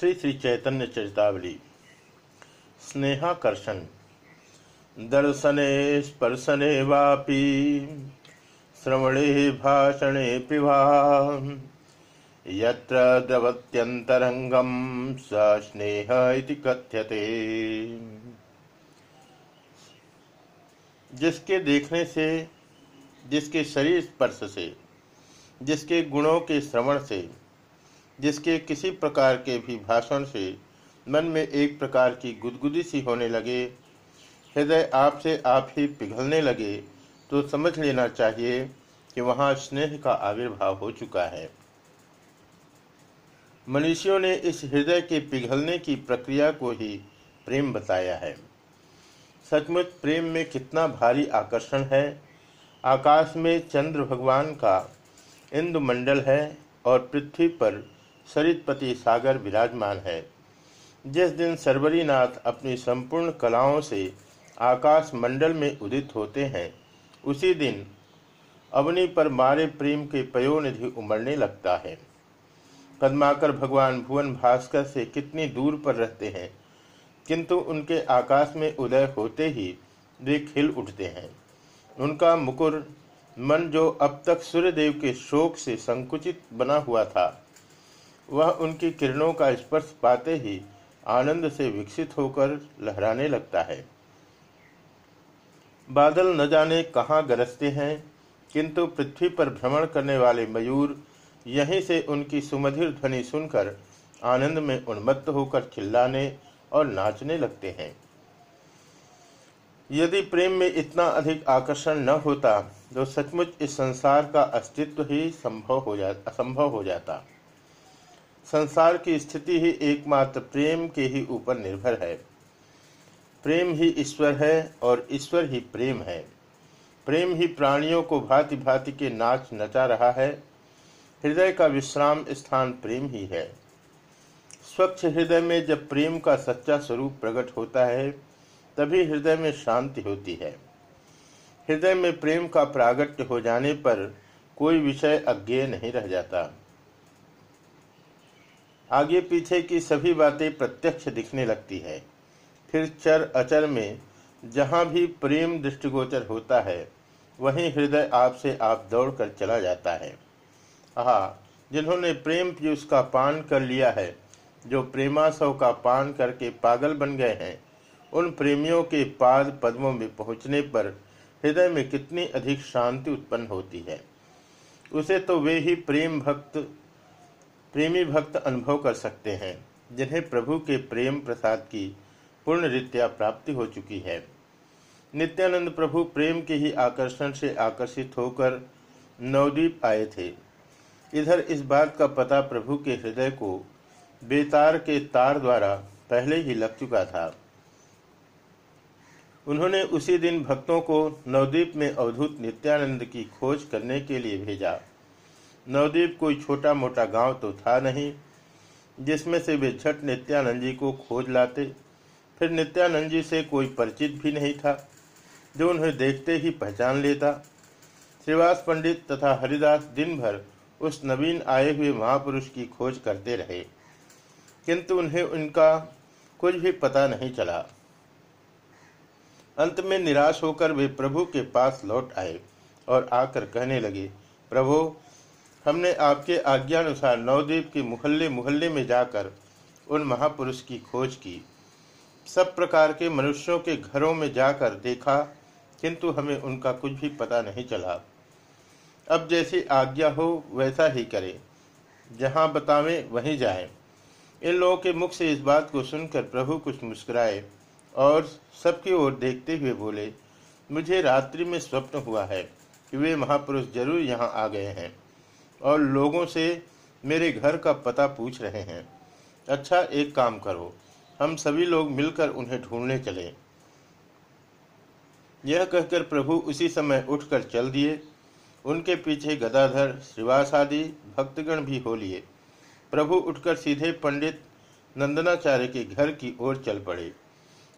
श्री श्री चैतन्य चरितावली। स्नेहाकर्षण। दर्शने, स्पर्शने वापी। श्रवणे, भाषणे पिवा यत्र स स्नेह कथ्यते। जिसके देखने से, जिसके शरीर स्पर्श से, जिसके गुणों के श्रवण से जिसके किसी प्रकार के भी भाषण से मन में एक प्रकार की गुदगुदी सी होने लगे, हृदय आपसे आप ही पिघलने लगे तो समझ लेना चाहिए कि वहाँ स्नेह का आविर्भाव हो चुका है। मनुष्यों ने इस हृदय के पिघलने की प्रक्रिया को ही प्रेम बताया है। सचमुच प्रेम में कितना भारी आकर्षण है। आकाश में चंद्र भगवान का इंदु मंडल है और पृथ्वी पर सरितपति सागर विराजमान है। जिस दिन सरवरीनाथ अपनी संपूर्ण कलाओं से आकाश मंडल में उदित होते हैं, उसी दिन अवनी पर मारे प्रेम के पयोनिधि उमड़ने लगता है। पद्माकर भगवान भुवन भास्कर से कितनी दूर पर रहते हैं, किंतु उनके आकाश में उदय होते ही वे खिल उठते हैं। उनका मुकुर, मन जो अब तक सूर्यदेव के शोक से संकुचित बना हुआ था वह उनकी किरणों का स्पर्श पाते ही आनंद से विकसित होकर लहराने लगता है। बादल न जाने कहाँ गरजते हैं, किंतु पृथ्वी पर भ्रमण करने वाले मयूर यहीं से उनकी सुमधिर ध्वनि सुनकर आनंद में उन्मत्त होकर चिल्लाने और नाचने लगते हैं। यदि प्रेम में इतना अधिक आकर्षण न होता तो सचमुच इस संसार का अस्तित्व ही संभव हो जा, असंभव हो जाता। संसार की स्थिति ही एकमात्र प्रेम के ही ऊपर निर्भर है। प्रेम ही ईश्वर है और ईश्वर ही प्रेम है। प्रेम ही प्राणियों को भांति भांति के नाच नचा रहा है। हृदय का विश्राम स्थान प्रेम ही है। स्वच्छ हृदय में जब प्रेम का सच्चा स्वरूप प्रकट होता है, तभी हृदय में शांति होती है। हृदय में प्रेम का प्रागट्य हो जाने पर कोई विषय अज्ञेय नहीं रह जाता। आगे पीछे की सभी बातें प्रत्यक्ष दिखने लगती है। फिर चर अचर में जहाँ भी प्रेम दृष्टिगोचर होता है, वहीं हृदय आपसे आप दौड़कर चला जाता है। आह, जिन्होंने प्रेम पीयूष का पान कर लिया है, जो प्रेमासव का पान करके पागल बन गए हैं, उन प्रेमियों के पाद पद्मों में पहुँचने पर हृदय में कितनी अधिक शांति उत्पन्न होती है। उसे तो वे ही प्रेम भक्त प्रेमी भक्त अनुभव कर सकते हैं, जिन्हें प्रभु के प्रेम प्रसाद की पूर्ण रीत्या प्राप्ति हो चुकी है। नित्यानंद प्रभु प्रेम के ही आकर्षण से आकर्षित होकर नवद्वीप आए थे। इधर इस बात का पता प्रभु के हृदय को बेतार के तार द्वारा पहले ही लग चुका था। उन्होंने उसी दिन भक्तों को नवद्वीप में अवधूत नित्यानंद की खोज करने के लिए भेजा। नवद्वीप कोई छोटा मोटा गाँव तो था नहीं, जिसमें से वे झट नित्यानंद जी को खोज लाते। फिर नित्यानंद जी से कोई परिचित भी नहीं था, जो उन्हें देखते ही पहचान लेता। श्रीवास पंडित तथा हरिदास दिन भर उस नवीन आए हुए महापुरुष की खोज करते रहे, किंतु उन्हें उनका कुछ भी पता नहीं चला। अंत में निराश होकर वे प्रभु के पास लौट आए और आकर कहने लगे, प्रभु हमने आपके आज्ञानुसार नवद्वीप के मुहल्ले मुहल्ले में जाकर उन महापुरुष की खोज की। सब प्रकार के मनुष्यों के घरों में जाकर देखा, किंतु हमें उनका कुछ भी पता नहीं चला। अब जैसी आज्ञा हो, वैसा ही करें। जहाँ बतावें, वहीं जाएँ। इन लोगों के मुख से इस बात को सुनकर प्रभु कुछ मुस्कुराए और सबकी ओर देखते हुए बोले, मुझे रात्रि में स्वप्न हुआ है कि वे महापुरुष ज़रूर यहाँ आ गए हैं। और लोगों से मेरे घर का पता पूछ रहे हैं। अच्छा एक काम करो। हम सभी लोग मिलकर उन्हें ढूँढने चले। यह कहकर प्रभु उसी समय उठकर चल दिए। उनके पीछे गदाधर, श्रीवास आदि, भक्तगण भी हो लिए। प्रभु उठकर सीधे पंडित नंदनाचार्य के घर की ओर चल पड़े।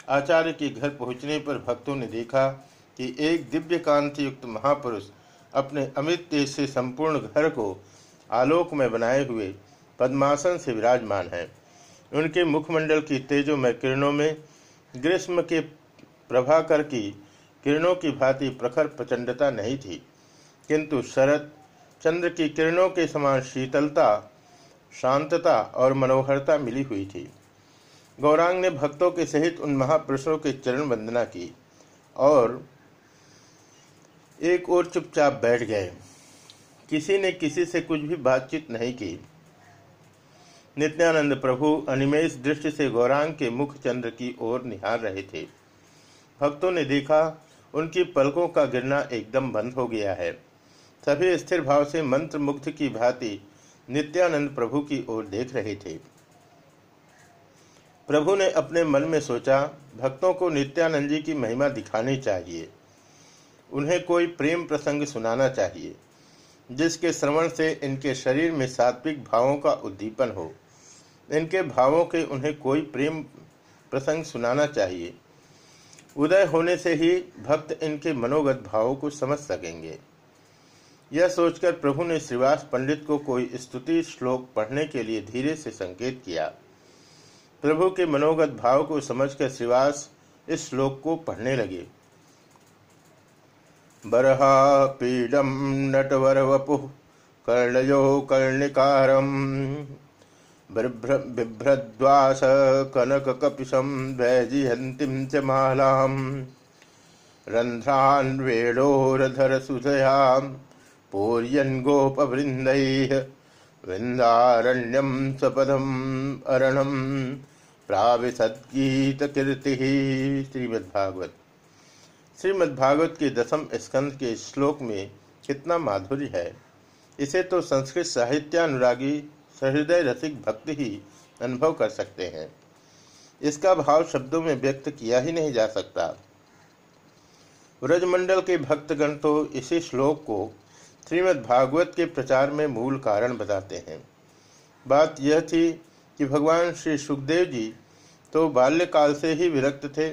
आचार्य के घर पहुँचने पर भक्तों ने देखा कि एक दिव्य कांति युक्त महापुरुष अपने अमित तेज से संपूर्ण घर को आलोक में बनाए हुए पद्मासन से विराजमान है। उनके मुखमंडल की तेजोमय किरणों में, ग्रीष्म के प्रभाकर की किरणों की भांति प्रखर प्रचंडता नहीं थी। किंतु शरद, चंद्र की किरणों के समान शीतलता, शांतता और मनोहरता मिली हुई थी। गौरांग ने भक्तों के सहित उन महापुरुषों के चरण वंदना की और एक और चुपचाप बैठ गए। किसी ने किसी से कुछ भी बातचीत नहीं की। नित्यानंद प्रभु अनिमेश दृष्टि से गौरांग के मुख चंद्र की ओर निहार रहे थे। भक्तों ने देखा, उनकी पलकों का गिरना एकदम बंद हो गया है। सभी स्थिर भाव से मंत्र मुग्ध की भांति नित्यानंद प्रभु की ओर देख रहे थे। प्रभु ने अपने मन में सोचा, भक्तों को नित्यानंद जी की महिमा दिखानी चाहिए। उन्हें कोई प्रेम प्रसंग सुनाना चाहिए, जिसके श्रवण से इनके शरीर में सात्विक भावों का उद्दीपन हो। इनके भावों के उन्हें कोई प्रेम प्रसंग सुनाना चाहिए। उदय होने से ही भक्त इनके मनोगत भावों को समझ सकेंगे। यह सोचकर प्रभु ने श्रीवास पंडित को कोई स्तुति श्लोक पढ़ने के लिए धीरे से संकेत किया। प्रभु के मनोगत भाव को समझकर श्रीवास इस श्लोक को पढ़ने लगे। बरहा पीडम नटवर वपु कर्णयो कर्णिकारम बिभ्रद्वास कनक कपिशम वैजिहंतिम च वेणोरधर सुधयाम पूर्यन गोपवृंद वृंदारण्यम सपदम अरणम प्राविशदगीत कीर्ति श्रीमद्भागवत श्रीमद्भागवत के दसम स्कंद के श्लोक में कितना माधुर्य है। इसे तो संस्कृत साहित्यानुरागी सहृदय रसिक भक्त ही अनुभव कर सकते हैं। इसका भाव शब्दों में व्यक्त किया ही नहीं जा सकता। व्रजमंडल के भक्तगण तो इसी श्लोक को श्रीमद् भागवत के प्रचार में मूल कारण बताते हैं। बात यह थी कि भगवान श्री सुखदेव जी तो बाल्यकाल से ही विरक्त थे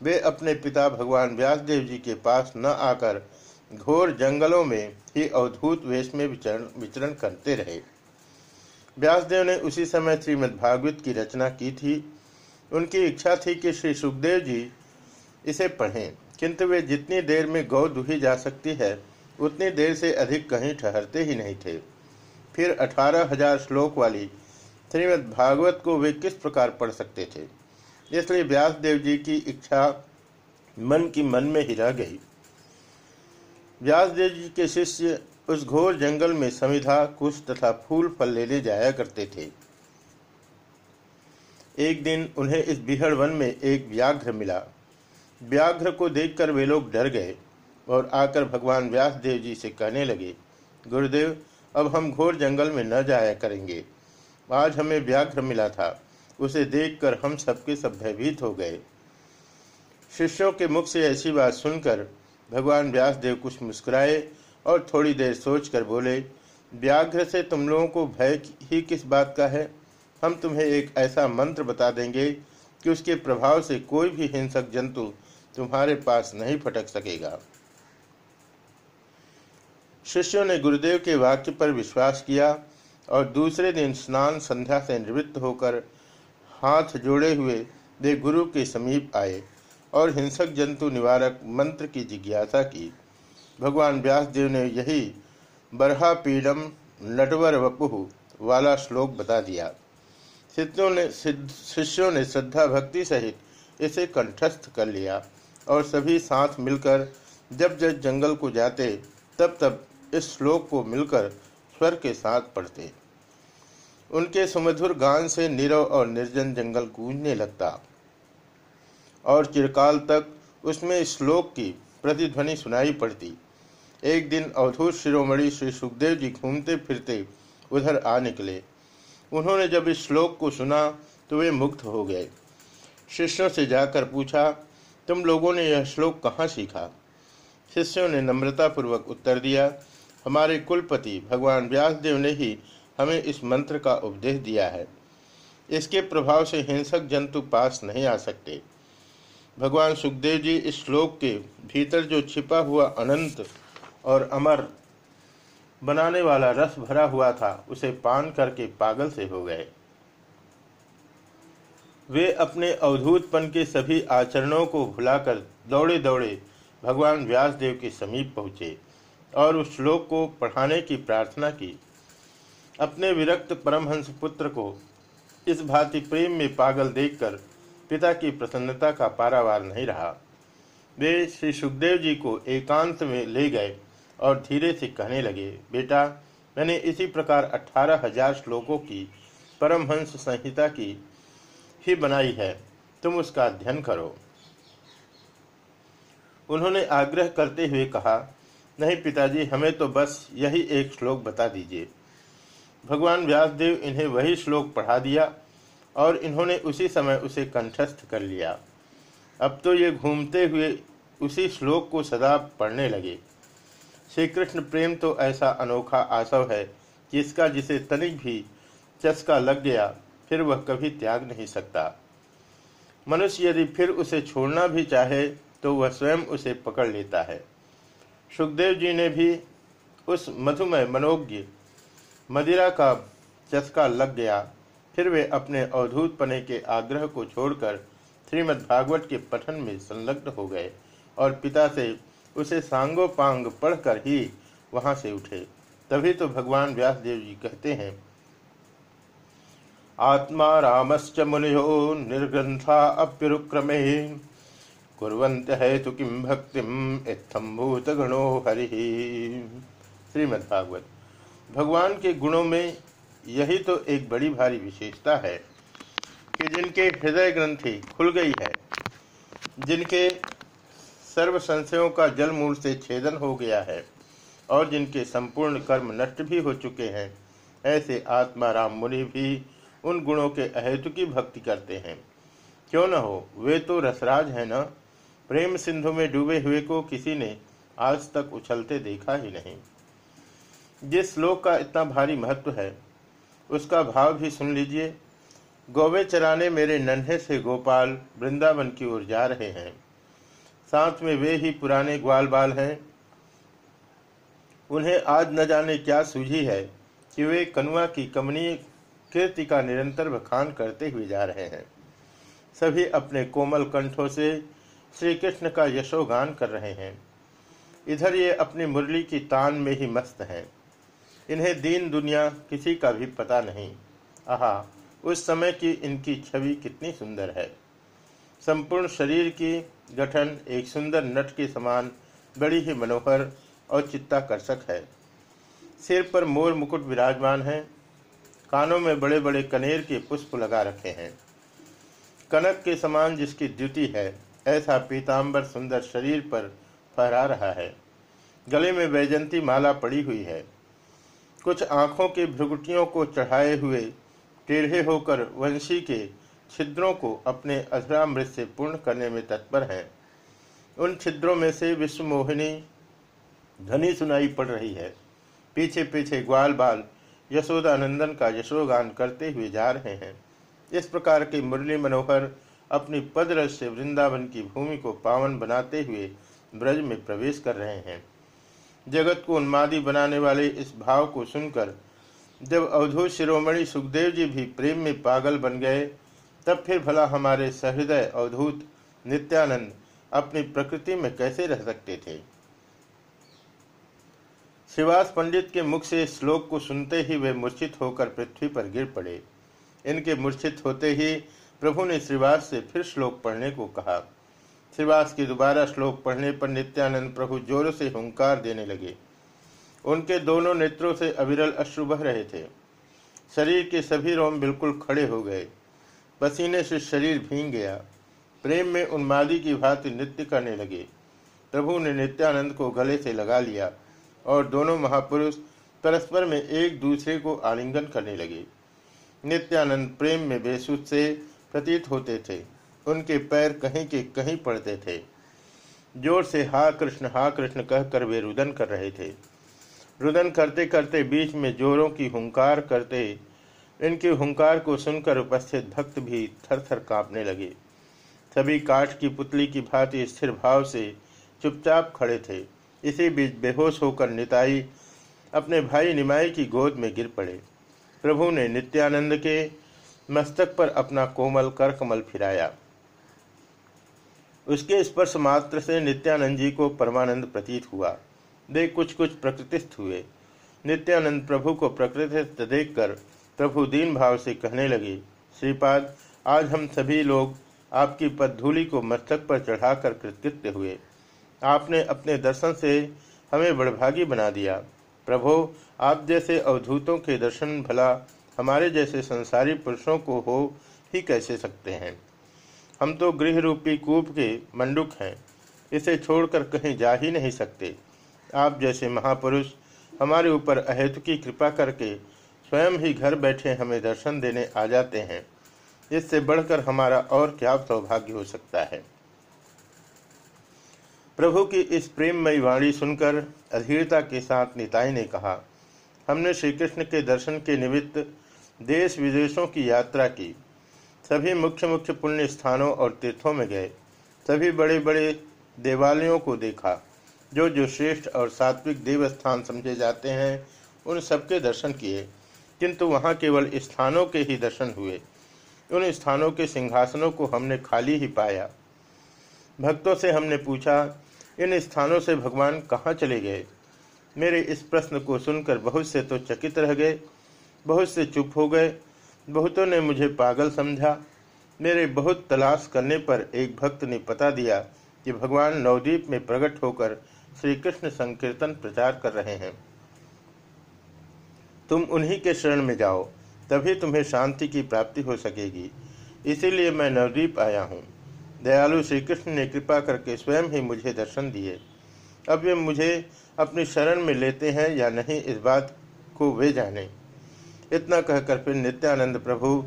वे अपने पिता भगवान व्यासदेव जी के पास न आकर घोर जंगलों में ही अवधूत वेश में विचरण विचरण करते रहे। व्यासदेव ने उसी समय श्रीमद् भागवत की रचना की थी। उनकी इच्छा थी कि श्री सुखदेव जी इसे पढ़ें, किंतु वे जितनी देर में गौ दुही जा सकती है, उतनी देर से अधिक कहीं ठहरते ही नहीं थे। फिर अठारह हज़ार श्लोक वाली श्रीमद् भागवत को वे किस प्रकार पढ़ सकते थे? इसलिए व्यासदेव जी की इच्छा मन की मन में ही रह गई। व्यासदेव जी के शिष्य उस घोर जंगल में समिधा, कुश तथा फूल फल लेने जाया करते थे। एक दिन उन्हें इस बिहड़ वन में एक व्याघ्र मिला। व्याघ्र को देखकर वे लोग डर गए और आकर भगवान व्यासदेव जी से कहने लगे, गुरुदेव, अब हम घोर जंगल में न जाया करेंगे। आज हमें व्याघ्र मिला था। उसे देखकर हम सबके सब भयभीत हो गए। शिष्यों के मुख से ऐसी बात सुनकर भगवान व्यासदेव कुछ मुस्कुराए और थोड़ी देर सोचकर बोले, व्याघ्र से तुम लोगों को भय ही किस बात का है? हम तुम्हें एक ऐसा मंत्र बता देंगे कि उसके प्रभाव से कोई भी हिंसक जंतु तुम्हारे पास नहीं फटक सकेगा। शिष्यों ने गुरुदेव के वाक्य पर विश्वास किया और दूसरे दिन स्नान संध्या से निवृत्त होकर हाथ जोड़े हुए वे गुरु के समीप आए और हिंसक जंतु निवारक मंत्र की जिज्ञासा की। भगवान व्यासदेव ने यही बरहा पीडम नटवर वपुह वाला श्लोक बता दिया। सिद्धों ने सिद्ध शिष्यों ने श्रद्धा भक्ति सहित इसे कंठस्थ कर लिया और सभी साथ मिलकर जब जब जंगल को जाते तब तब इस श्लोक को मिलकर स्वर के साथ पढ़ते। उनके सुमधुर गान से नीरव और निर्जन जंगल गूंजने लगता। और चिरकाल तक उसमें श्लोक की प्रतिध्वनि सुनाई पड़ती। एक दिन अवधूत शिरोमणि श्री सुखदेव जी घूमते फिरते उधर आ निकले। उन्होंने जब इस श्लोक को सुना तो वे मुक्त हो गए। शिष्यों से जाकर पूछा, तुम लोगों ने यह श्लोक कहाँ सीखा? शिष्यों ने नम्रतापूर्वक उत्तर दिया, हमारे कुलपति भगवान व्यासदेव ने ही हमें इस मंत्र का उपदेश दिया है। इसके प्रभाव से हिंसक जंतु पास नहीं आ सकते। भगवान सुखदेव जी इस श्लोक के भीतर जो छिपा हुआ अनंत और अमर बनाने वाला रस भरा हुआ था, उसे पान करके पागल से हो गए। वे अपने अवधूतपन के सभी आचरणों को भुलाकर दौड़े दौड़े भगवान व्यासदेव के समीप पहुँचे और उस श्लोक को पढ़ाने की प्रार्थना की। अपने विरक्त परमहंस पुत्र को इस भांति प्रेम में पागल देखकर पिता की प्रसन्नता का पारावार नहीं रहा। वे श्री सुखदेव जी को एकांत में ले गए और धीरे से कहने लगे, बेटा, मैंने इसी प्रकार अठारह हज़ार श्लोकों की परमहंस संहिता की ही बनाई है। तुम उसका अध्ययन करो। उन्होंने आग्रह करते हुए कहा, नहीं पिताजी, हमें तो बस यही एक श्लोक बता दीजिए। भगवान व्यासदेव इन्हें वही श्लोक पढ़ा दिया और इन्होंने उसी समय उसे कंठस्थ कर लिया। अब तो ये घूमते हुए उसी श्लोक को सदा पढ़ने लगे। श्री कृष्ण प्रेम तो ऐसा अनोखा आसव है कि इसका जिसे तनिक भी चस्का लग गया, फिर वह कभी त्याग नहीं सकता। मनुष्य यदि फिर उसे छोड़ना भी चाहे तो वह स्वयं उसे पकड़ लेता है। सुखदेव जी ने भी उस मधुमय मनोज्ञ मदिरा का चस्का लग गया। फिर वे अपने अवधूत पने के आग्रह को छोड़कर श्रीमद् भागवत के पठन में संलग्न हो गए और पिता से उसे सांगो सांगोपांग पढ़कर ही वहाँ से उठे। तभी तो भगवान व्यासदेव जी कहते हैं, आत्मा रामश्च मुनियो निर्ग्रंथा अप्युक्रमे कुरंत है तो किम भक्तिम इत्थम भूत गणो हरि। श्रीमद्भागवत। भगवान के गुणों में यही तो एक बड़ी भारी विशेषता है कि जिनके हृदय ग्रंथि खुल गई है, जिनके सर्व संशयों का जल मूल से छेदन हो गया है और जिनके संपूर्ण कर्म नष्ट भी हो चुके हैं, ऐसे आत्मा राम मुनि भी उन गुणों के अहेतु की भक्ति करते हैं। क्यों न हो, वे तो रसराज है न। प्रेम सिंधु में डूबे हुए को किसी ने आज तक उछलते देखा ही नहीं। जिस श्लोक का इतना भारी महत्व है, उसका भाव भी सुन लीजिए। गौवे चराने मेरे नन्हे से गोपाल वृंदावन की ओर जा रहे हैं। साथ में वे ही पुराने ग्वाल बाल हैं। उन्हें आज न जाने क्या सूझी है कि वे कनुआ की कमनीय कीर्ति का निरंतर बखान करते हुए जा रहे हैं। सभी अपने कोमल कंठों से श्री कृष्ण का यशोगान कर रहे हैं। इधर ये अपनी मुरली की तान में ही मस्त हैं। इन्हें दीन दुनिया किसी का भी पता नहीं। आहा, उस समय की इनकी छवि कितनी सुंदर है। संपूर्ण शरीर की गठन एक सुंदर नट के समान बड़ी ही मनोहर और चित्ताकर्षक है। सिर पर मोर मुकुट विराजमान है। कानों में बड़े बड़े कनेर के पुष्प लगा रखे हैं। कनक के समान जिसकी द्युति है, ऐसा पीताम्बर सुंदर शरीर पर फहरा रहा है। गले में वैजंती माला पड़ी हुई है। कुछ आँखों के भ्रुगुटियों को चढ़ाए हुए टेढ़े होकर वंशी के छिद्रों को अपने अधरामृत से पूर्ण करने में तत्पर हैं। उन छिद्रों में से विश्वमोहिनी धनी सुनाई पड़ रही है। पीछे पीछे ग्वाल बाल यशोदानंदन का यशोगान करते हुए जा रहे हैं। इस प्रकार के मुरली मनोहर अपनी पदरस से वृंदावन की भूमि को पावन बनाते हुए ब्रज में प्रवेश कर रहे हैं। जगत को उन्मादी बनाने वाले इस भाव को सुनकर, जब अवधूत शिरोमणि सुखदेव जी भी प्रेम में पागल बन गए, तब फिर भला हमारे सहृदय अवधूत नित्यानंद अपनी प्रकृति में कैसे रह सकते थे? शिवास पंडित के मुख से श्लोक को सुनते ही वे मूर्छित होकर पृथ्वी पर गिर पड़े। इनके मूर्छित होते ही प्रभु ने श्रीवास से फिर श्लोक पढ़ने को कहा। श्रीवास की दोबारा श्लोक पढ़ने पर नित्यानंद प्रभु ज़ोर से हुंकार देने लगे। उनके दोनों नेत्रों से अविरल अश्रु बह रहे थे। शरीर के सभी रोम बिल्कुल खड़े हो गए। पसीने से शरीर भींग गया। प्रेम में उन्मादी की भांति नृत्य करने लगे। प्रभु ने नित्यानंद को गले से लगा लिया और दोनों महापुरुष परस्पर में एक दूसरे को आलिंगन करने लगे। नित्यानंद प्रेम में बेसुध से प्रतीत होते थे। उनके पैर कहीं के कहीं पड़ते थे। ज़ोर से हा कृष्ण हा कृष्ण कहकर वे रुदन कर रहे थे। रुदन करते करते बीच में जोरों की हुंकार करते, इनके हुंकार को सुनकर उपस्थित भक्त भी थर थर कांपने लगे। सभी काठ की पुतली की भांति स्थिर भाव से चुपचाप खड़े थे। इसी बीच बेहोश होकर निताई अपने भाई निमाई की गोद में गिर पड़े। प्रभु ने नित्यानंद के मस्तक पर अपना कोमल कर कमल फिराया। उसके स्पर्श मात्र से नित्यानंद जी को परमानंद प्रतीत हुआ। वे कुछ कुछ प्रकृतिस्थ हुए। नित्यानंद प्रभु को प्रकृतिस्थ देखकर प्रभु दीन भाव से कहने लगे, श्रीपाद, आज हम सभी लोग आपकी पदधूलि को मस्तक पर चढ़ाकर कृतकृत्य हुए। आपने अपने दर्शन से हमें बड़भागी बना दिया। प्रभो, आप जैसे अवधूतों के दर्शन भला हमारे जैसे संसारी पुरुषों को हो ही कैसे सकते हैं? हम तो गृह रूपी कूप के मंडुक हैं। इसे छोड़कर कहीं जा ही नहीं सकते। आप जैसे महापुरुष हमारे ऊपर अहेतु की कृपा करके स्वयं ही घर बैठे हमें दर्शन देने आ जाते हैं। इससे बढ़कर हमारा और क्या सौभाग्य हो सकता है? प्रभु की इस प्रेममयी वाणी सुनकर अधीरता के साथ निताई ने कहा, हमने श्री कृष्ण के दर्शन के निमित्त देश विदेशों की यात्रा की। सभी मुख्य मुख्य पुण्य स्थानों और तीर्थों में गए। सभी बड़े बड़े देवालयों को देखा, जो जो श्रेष्ठ और सात्विक देवस्थान समझे जाते हैं, उन सबके दर्शन किए। किंतु वहाँ केवल स्थानों के ही दर्शन हुए। उन स्थानों के सिंहासनों को हमने खाली ही पाया। भक्तों से हमने पूछा, इन स्थानों से भगवान कहाँ चले गए? मेरे इस प्रश्न को सुनकर बहुत से तो चकित रह गए, बहुत से चुप हो गए बहुतों ने मुझे पागल समझा। मेरे बहुत तलाश करने पर एक भक्त ने पता दिया कि भगवान नवदीप में प्रकट होकर श्री कृष्ण संकीर्तन प्रचार कर रहे हैं। तुम उन्हीं के शरण में जाओ, तभी तुम्हें शांति की प्राप्ति हो सकेगी। इसीलिए मैं नवदीप आया हूँ। दयालु श्री कृष्ण ने कृपा करके स्वयं ही मुझे दर्शन दिए। अब वे मुझे अपनी शरण में लेते हैं या नहीं, इस बात को वे जाने। इतना कहकर फिर नित्यानंद प्रभु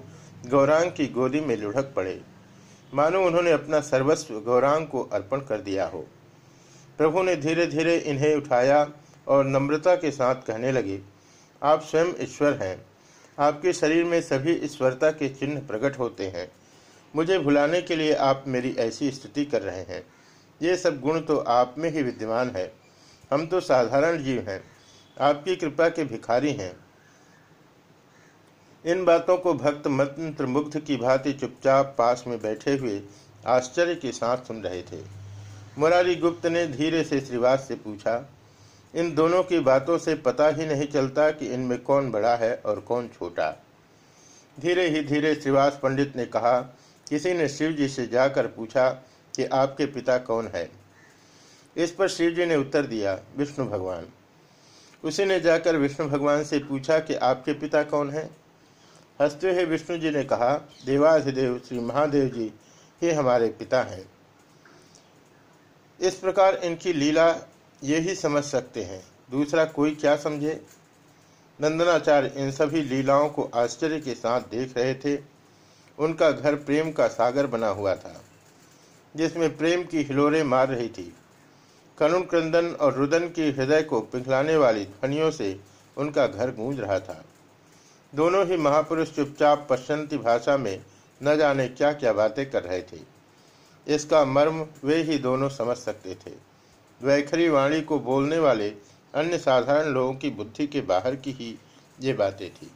गौरांग की गोदी में लुढ़क पड़े। मानो उन्होंने अपना सर्वस्व गौरांग को अर्पण कर दिया हो। प्रभु ने धीरे धीरे इन्हें उठाया और नम्रता के साथ कहने लगे, आप स्वयं ईश्वर हैं। आपके शरीर में सभी ईश्वरता के चिन्ह प्रकट होते हैं। मुझे भुलाने के लिए आप मेरी ऐसी स्थिति कर रहे हैं। ये सब गुण तो आप में ही विद्यमान है। हम तो साधारण जीव हैं। आपकी कृपा के भिखारी हैं। इन बातों को भक्त मंत्र मुग्ध की भांति चुपचाप पास में बैठे हुए आश्चर्य के साथ सुन रहे थे। मुरारी गुप्त ने धीरे से श्रीवास से पूछा, इन दोनों की बातों से पता ही नहीं चलता कि इनमें कौन बड़ा है और कौन छोटा। धीरे ही धीरे श्रीवास पंडित ने कहा, किसी ने शिव जी से जाकर पूछा कि आपके पिता कौन है? इस पर शिव जी ने उत्तर दिया, विष्णु भगवान। उसी ने जाकर विष्णु भगवान से पूछा कि आपके पिता कौन है? हँसते हुए विष्णु जी ने कहा, देवाधिदेव, श्री महादेव जी ही हमारे पिता हैं। इस प्रकार इनकी लीला ये ही समझ सकते हैं। दूसरा कोई क्या समझे? नंदनाचार्य इन सभी लीलाओं को आश्चर्य के साथ देख रहे थे। उनका घर प्रेम का सागर बना हुआ था, जिसमें प्रेम की हिलोरें मार रही थी। करुण क्रंदन और रुदन के हृदय को पिघलाने वाली ध्वनियों से उनका घर गूंज रहा था। दोनों ही महापुरुष चुपचाप पश्चंती भाषा में न जाने क्या क्या बातें कर रहे थे। इसका मर्म वे ही दोनों समझ सकते थे। वैखरी वाणी को बोलने वाले अन्य साधारण लोगों की बुद्धि के बाहर की ही ये बातें थी।